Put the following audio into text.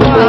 Allah